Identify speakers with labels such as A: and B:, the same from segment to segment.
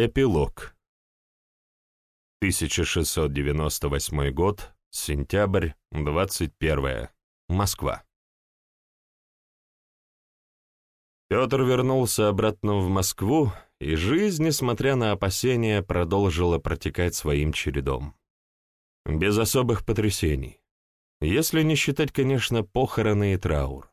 A: Эпилог. 1698 год, сентябрь, 21 Москва. Петр вернулся обратно в Москву, и жизнь, несмотря на опасения, продолжила протекать своим чередом. Без особых потрясений. Если не считать, конечно, похороны и траур.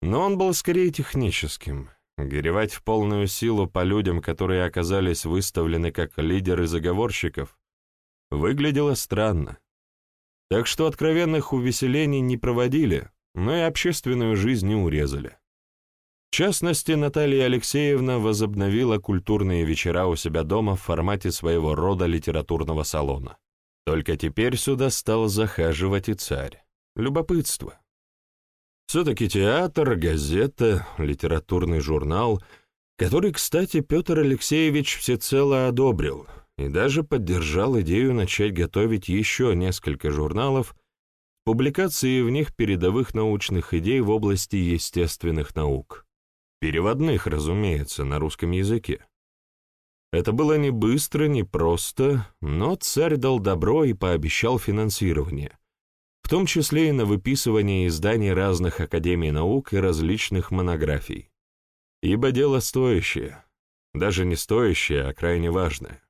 A: Но он был скорее техническим — Горевать в полную силу по людям, которые оказались выставлены как лидеры заговорщиков, выглядело странно. Так что откровенных увеселений не проводили, но и общественную жизнь не урезали. В частности, Наталья Алексеевна возобновила культурные вечера у себя дома в формате своего рода литературного салона. Только теперь сюда стал захаживать и царь. Любопытство. Все-таки театр, газета, литературный журнал, который, кстати, Петр Алексеевич всецело одобрил и даже поддержал идею начать готовить еще несколько журналов, публикации в них передовых научных идей в области естественных наук. Переводных, разумеется, на русском языке. Это было не быстро, не просто, но царь дал добро и пообещал финансирование, том числе и на выписывание изданий разных академий наук и различных монографий. Ибо дело стоящее, даже не стоящее, а крайне важное.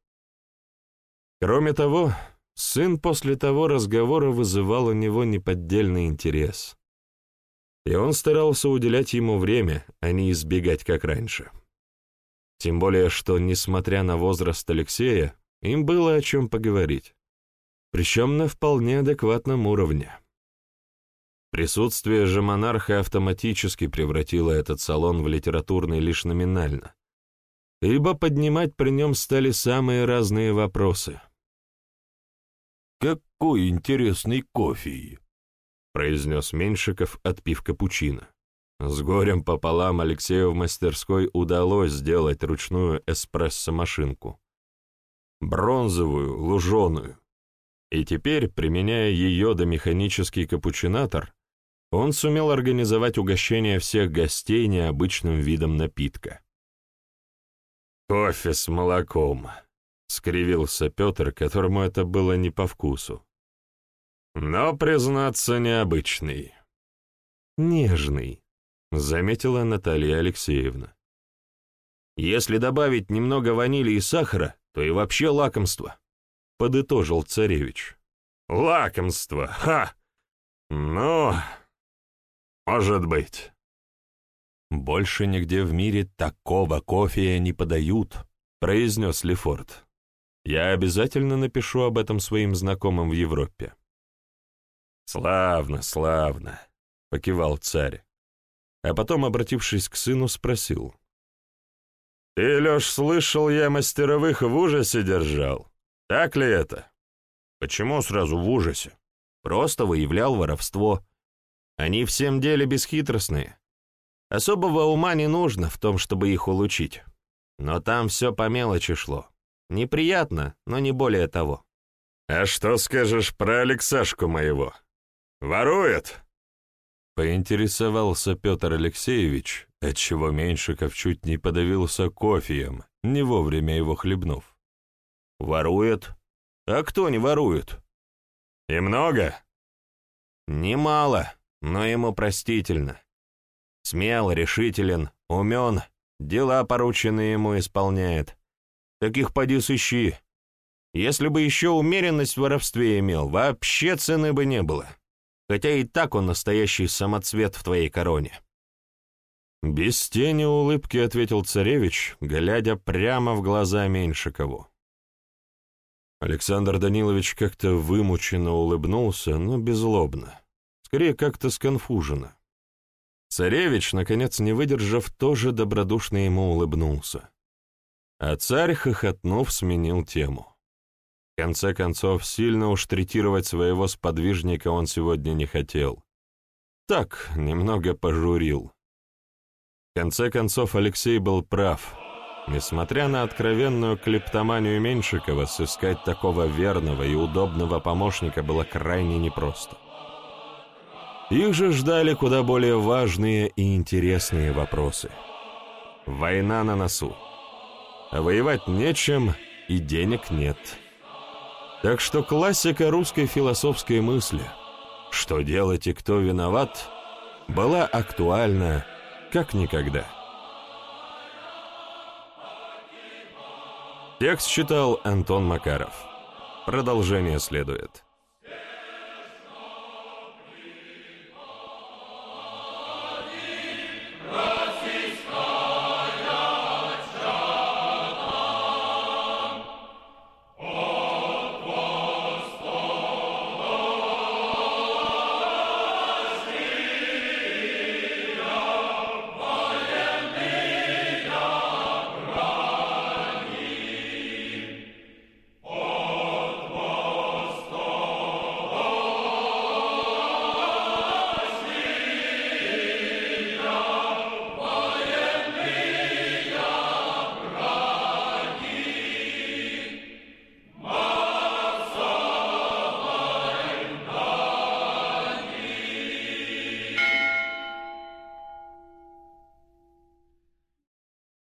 A: Кроме того, сын после того разговора вызывал у него неподдельный интерес. И он старался уделять ему время, а не избегать, как раньше. Тем более, что, несмотря на возраст Алексея, им было о чем поговорить причем на вполне адекватном уровне. Присутствие же монарха автоматически превратило этот салон в литературный лишь номинально, ибо поднимать при нем стали самые разные вопросы.
B: «Какой интересный кофе!» — произнес
A: Меньшиков, отпив капучино. С горем пополам Алексею в мастерской удалось сделать ручную эспрессо-машинку. Бронзовую, луженую, и теперь, применяя ее до механический капучинатор, он сумел организовать угощение всех гостей необычным видом напитка. «Кофе с молоком», — скривился Петр, которому это было не по вкусу. «Но, признаться, необычный». «Нежный», — заметила Наталья Алексеевна. «Если добавить немного ванили и сахара, то и вообще лакомство» подытожил царевич. «Лакомство! Ха! Ну, может быть». «Больше нигде в мире такого кофе не подают», — произнес Лефорт. «Я обязательно напишу об этом своим знакомым в Европе». «Славно, славно», — покивал царь. А потом, обратившись к сыну, спросил. «Ты, Леш, слышал, я мастеровых в ужасе держал?» Так ли это? Почему сразу в ужасе? Просто выявлял воровство. Они всем деле бесхитростные. Особого ума не нужно в том, чтобы их улучить. Но там все по мелочи шло. Неприятно, но не более того. «А что скажешь про Алексашку моего? Ворует?» Поинтересовался Петр Алексеевич, отчего Меньшиков чуть не подавился кофеем, не вовремя его хлебнув. Ворует. А кто не ворует? И много? Немало, но ему простительно. Смел, решителен, умен, дела порученные ему исполняет. Таких поди сыщи. Если бы еще умеренность в воровстве имел, вообще цены бы не было. Хотя и так он настоящий самоцвет в твоей короне. Без тени улыбки ответил царевич, глядя прямо в глаза Меньшикову. Александр Данилович как-то вымученно улыбнулся, но беззлобно, скорее как-то сконфуженно. Царевич, наконец не выдержав, тоже добродушно ему улыбнулся. А царь, хохотнув, сменил тему. В конце концов, сильно уж третировать своего сподвижника он сегодня не хотел. Так, немного пожурил. В конце концов, Алексей был прав — Несмотря на откровенную клептоманию Меньшикова, сыскать такого верного и удобного помощника было крайне непросто. Их же ждали куда более важные и интересные вопросы. Война на носу. воевать нечем и денег нет. Так что классика русской философской мысли «что делать и кто виноват» была актуальна как никогда. Текст читал Антон Макаров. Продолжение следует.